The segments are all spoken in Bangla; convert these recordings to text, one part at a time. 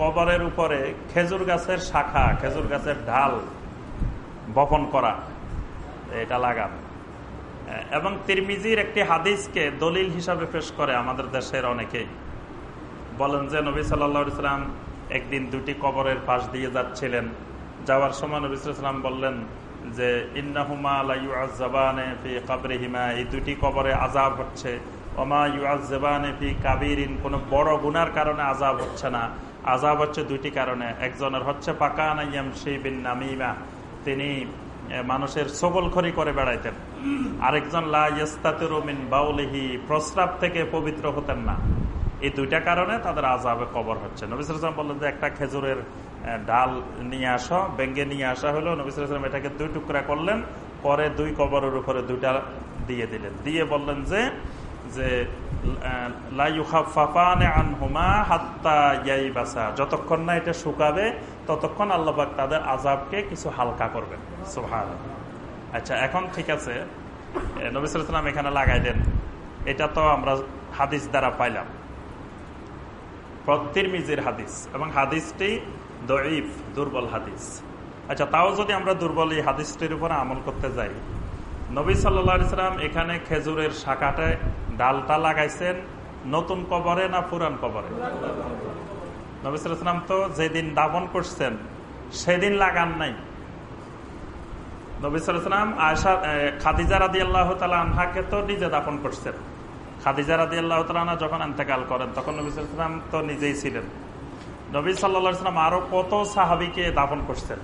কবরের উপরে খেজুর গাছের শাখা, খেজুর গাছের ঢাল বপন করা, এটা লাগান। এবং তিরমিজির একটি হাদিসকে দলিল হিসাবে পেশ করে আমাদের দেশের অনেকেই। বলেন যে নবী সাল্লাম একদিন দুটি কবরের পাশ দিয়ে যাচ্ছিলেন। যাওয়ার সময় নবী সাল্লাম বললেন যে দুটি কবরে আজাব হচ্ছে। ওমা ইউআজাবানে ফি কাবিরিন, কোনো বড় গুনার কারণে আজাব হচ্ছে না। আজাব হচ্ছে দুইটি কারণে। একজনের হচ্ছে পাকানাইয়াম বিন নামিমা। তিনি মানুষের সগলখড়ি করে বেড়াইতেন। আরেকজন লাস্তাতিরমিন বাউলিহি, প্রস্রাব থেকে পবিত্র হতেন না। এই দুইটা কারণে তাদের আজাবে কবর হচ্ছে। নবিসাম বললেন যে একটা খেজুরের ডাল নিয়ে আসো বেঙ্গে নিয়ে আসা হলো। নবিসাম এটাকে দুই টুকরা করলেন, পরে দুই কবরের উপরে দুইটা দিয়ে দিলেন। দিয়ে বললেন যে যে যতক্ষণ না এটা শুকাবে, ততক্ষণ আল্লাহবাক তাদের আজাবকে কিছু হালকা করবেন। সোহাল আচ্ছা এখন ঠিক আছে নবিসাম এখানে লাগাই দেন। এটা তো আমরা হাদিস দ্বারা পাইলাম। তিরমিজির হাদিস এবং হাদিসটি দইফ দুর্বল হাদিস। আচ্ছা তাও যদি আমরা দুর্বল এই হাদিসটির উপরে আমল করতে যাই, নবী সাল্লাম এখানে খেজুরের শাখাটা ডালটা লাগাইছেন নতুন কবরে না পুরান কবরে? নবী সাল্লাম তো যেদিন দাবন করছেন, সেদিন লাগান নাই। নবী সাল্লাম আয়সা খাদিজা রাদি আল্লাহ তালা আনহাকে তো নিজে দাপন করছেন। খাদিজা রাদি আল্লাহ তালা যখন এন্তেকাল করেন, তখন নবী সাল্লাম তো নিজেই ছিলেন। নবী সাল্লাম আরও কত সাহাবিকে দাপন করছেন।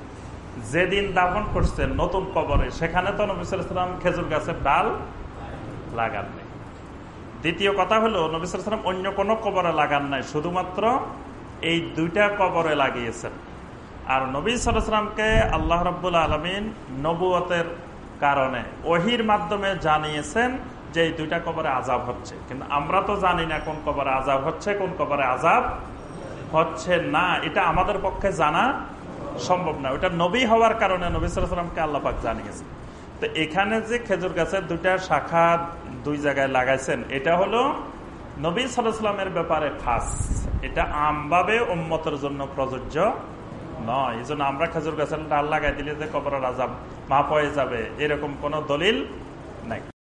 যেদিন দাপন করছেন নতুন কবরে, সেখানে তো নবী সাল্লাম খেজুর গাছের ডাল লাগান নাই দ্বিতীয় কথা হলো, নবী সাল্লাম অন্য কোনো কবরে লাগান নাই, শুধুমাত্র এই দুইটা কবরে লাগিয়েছেন। আর নবী সাল্লামকে আল্লাহ রব্বুল আলমিন নবুয়তের কারণে ওহির মাধ্যমে জানিয়েছেন যে এই দুইটা কবরে আজাব হচ্ছে। কিন্তু আমরা তো জানি না কোন কবরে আজাব হচ্ছে, কোন কবরে আজাব হচ্ছে না। এটা আমাদের পক্ষে জানা সম্ভব না। ওটা নবী হওয়ার কারণে নবী সাল্লামকে আল্লাপাক জানিয়েছে তো এখানে যে খেজুর গাছের দুইটা শাখা দুই জায়গায় লাগাইছেন, এটা হলো নবী সাল্লামের ব্যাপারে খাস। এটা আমভাবে উম্মতের জন্য প্রযোজ্য নয়। এই জন্য আমরা খেজুর গাছের ডাল লাগাই দিলে যে কবরের আজাব মাপ হয়ে যাবে, এরকম কোন দলিল নাই।